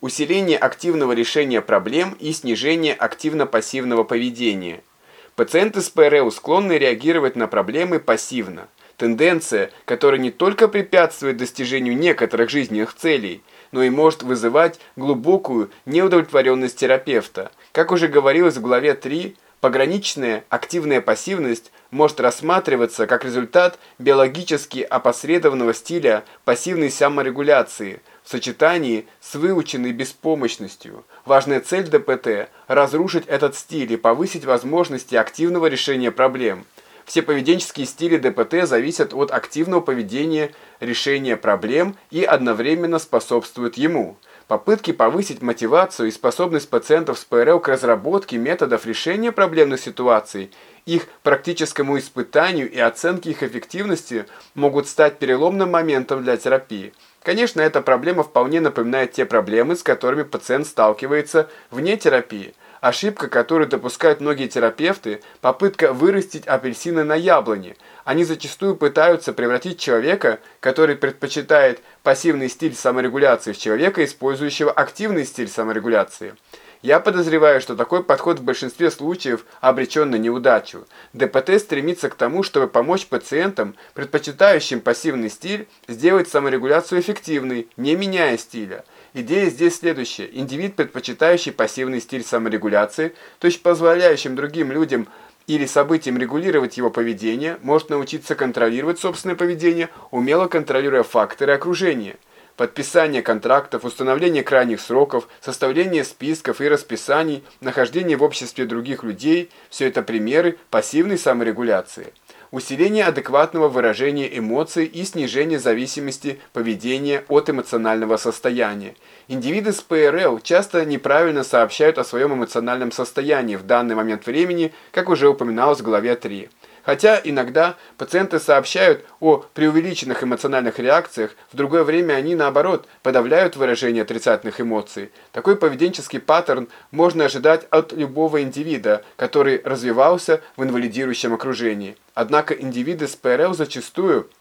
усиление активного решения проблем и снижение активно-пассивного поведения. Пациенты с ПРЛ склонны реагировать на проблемы пассивно. Тенденция, которая не только препятствует достижению некоторых жизненных целей, но и может вызывать глубокую неудовлетворенность терапевта. Как уже говорилось в главе 3, пограничная активная пассивность может рассматриваться как результат биологически опосредованного стиля пассивной саморегуляции в сочетании с выученной беспомощностью. Важная цель ДПТ – разрушить этот стиль и повысить возможности активного решения проблем. Все поведенческие стили ДПТ зависят от активного поведения решения проблем и одновременно способствуют ему – Попытки повысить мотивацию и способность пациентов с ПРЛ к разработке методов решения проблемных ситуаций, их практическому испытанию и оценке их эффективности могут стать переломным моментом для терапии. Конечно, эта проблема вполне напоминает те проблемы, с которыми пациент сталкивается вне терапии. Ошибка, которую допускают многие терапевты – попытка вырастить апельсины на яблоне. Они зачастую пытаются превратить человека, который предпочитает пассивный стиль саморегуляции, в человека, использующего активный стиль саморегуляции. Я подозреваю, что такой подход в большинстве случаев обречен на неудачу. ДПТ стремится к тому, чтобы помочь пациентам, предпочитающим пассивный стиль, сделать саморегуляцию эффективной, не меняя стиля. Идея здесь следующая. Индивид, предпочитающий пассивный стиль саморегуляции, то есть позволяющим другим людям или событиям регулировать его поведение, может научиться контролировать собственное поведение, умело контролируя факторы окружения – подписание контрактов, установление крайних сроков, составление списков и расписаний, нахождение в обществе других людей – все это примеры пассивной саморегуляции. Усиление адекватного выражения эмоций и снижение зависимости поведения от эмоционального состояния. Индивиды с ПРЛ часто неправильно сообщают о своем эмоциональном состоянии в данный момент времени, как уже упоминалось в главе 3. Хотя иногда пациенты сообщают о преувеличенных эмоциональных реакциях, в другое время они, наоборот, подавляют выражение отрицательных эмоций. Такой поведенческий паттерн можно ожидать от любого индивида, который развивался в инвалидирующем окружении. Однако индивиды с ПРЛ зачастую –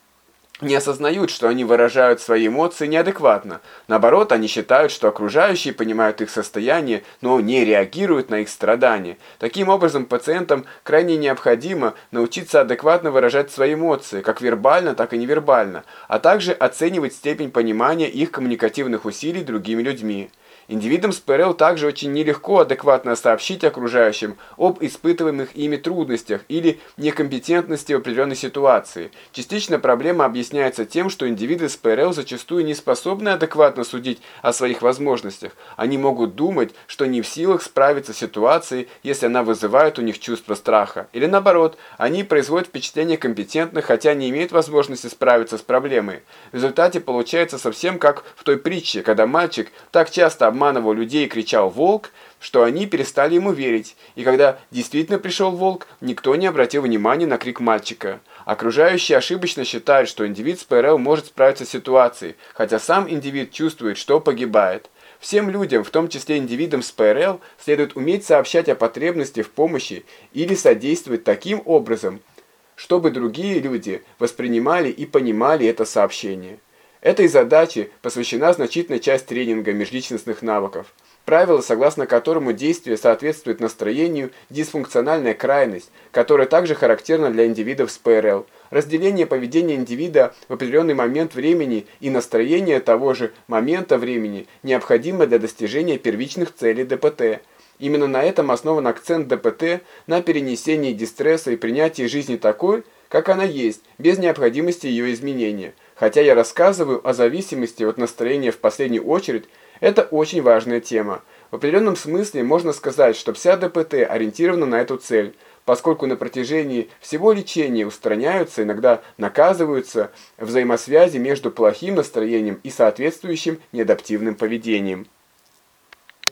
не осознают, что они выражают свои эмоции неадекватно. Наоборот, они считают, что окружающие понимают их состояние, но не реагируют на их страдания. Таким образом, пациентам крайне необходимо научиться адекватно выражать свои эмоции, как вербально, так и невербально, а также оценивать степень понимания их коммуникативных усилий другими людьми. Индивидам с ПРЛ также очень нелегко адекватно сообщить окружающим об испытываемых ими трудностях или некомпетентности в определенной ситуации. Частично проблема объясняется тем, что индивиды с ПРЛ зачастую не способны адекватно судить о своих возможностях. Они могут думать, что не в силах справиться с ситуацией, если она вызывает у них чувство страха. Или наоборот, они производят впечатление компетентных, хотя не имеют возможности справиться с проблемой. В результате получается совсем как в той притче, когда мальчик так часто обманывает обманывал людей и кричал «Волк!», что они перестали ему верить, и когда действительно пришел волк, никто не обратил внимания на крик мальчика. Окружающие ошибочно считают, что индивид с ПРЛ может справиться с ситуацией, хотя сам индивид чувствует, что погибает. Всем людям, в том числе индивидам с ПРЛ, следует уметь сообщать о потребности в помощи или содействовать таким образом, чтобы другие люди воспринимали и понимали это сообщение. Этой задаче посвящена значительная часть тренинга межличностных навыков. Правило, согласно которому действие соответствует настроению, дисфункциональная крайность, которая также характерна для индивидов с ПРЛ. Разделение поведения индивида в определенный момент времени и настроение того же момента времени необходимо для достижения первичных целей ДПТ. Именно на этом основан акцент ДПТ на перенесении дистресса и принятии жизни такой, как она есть, без необходимости ее изменения – Хотя я рассказываю о зависимости от настроения в последнюю очередь, это очень важная тема. В определенном смысле можно сказать, что вся ДПТ ориентирована на эту цель, поскольку на протяжении всего лечения устраняются, иногда наказываются взаимосвязи между плохим настроением и соответствующим неадаптивным поведением.